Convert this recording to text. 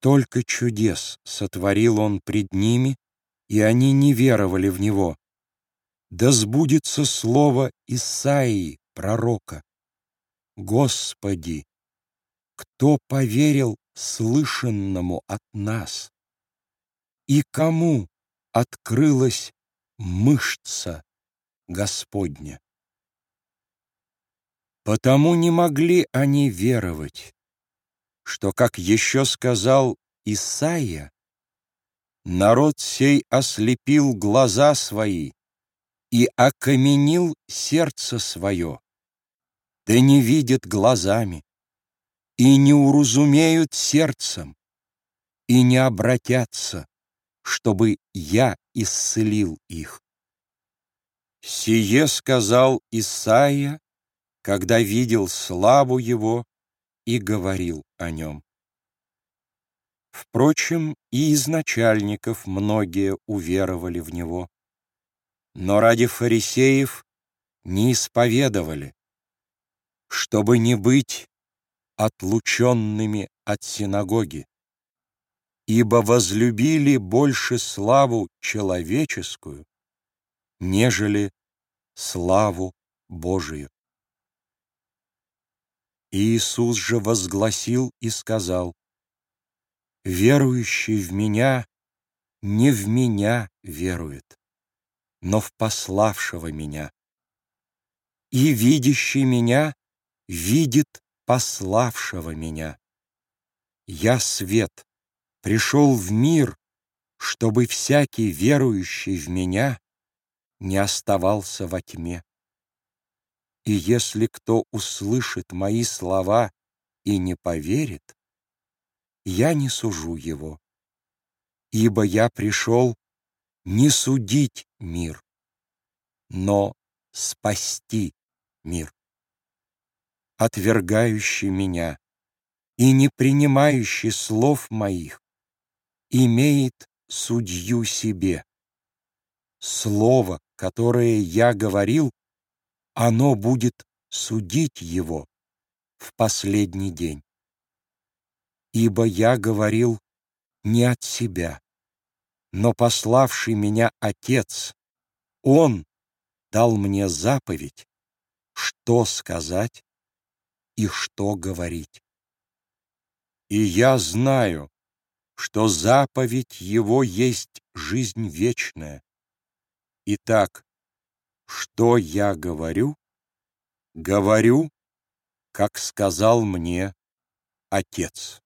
Столько чудес сотворил он пред ними, и они не веровали в него. Да сбудется слово Исаии, пророка. Господи, кто поверил слышанному от нас? И кому открылась мышца Господня? Потому не могли они веровать, что, как еще сказал Исаия, народ сей ослепил глаза свои и окаменил сердце свое, да не видят глазами, и не уразумеют сердцем, и не обратятся, чтобы я исцелил их. Сие сказал Исаия, когда видел славу его и говорил о нем. Впрочем, и из начальников многие уверовали в него. Но ради фарисеев не исповедовали, чтобы не быть отлученными от синагоги, ибо возлюбили больше славу человеческую, нежели славу Божию. Иисус же возгласил и сказал, «Верующий в Меня не в Меня верует, но в пославшего Меня. И видящий Меня видит пославшего Меня. Я свет, пришел в мир, чтобы всякий верующий в Меня не оставался во тьме. И если кто услышит мои слова и не поверит, я не сужу его, ибо я пришел не судить мир, но спасти мир. Отвергающий меня и не принимающий слов моих имеет судью себе. Слово, которое я говорил, оно будет судить его в последний день. Ибо я говорил не от себя, но пославший меня Отец, Он дал мне заповедь, что сказать и что говорить. И я знаю, что заповедь Его есть жизнь вечная. Итак, что я говорю? Говорю, как сказал мне Отец.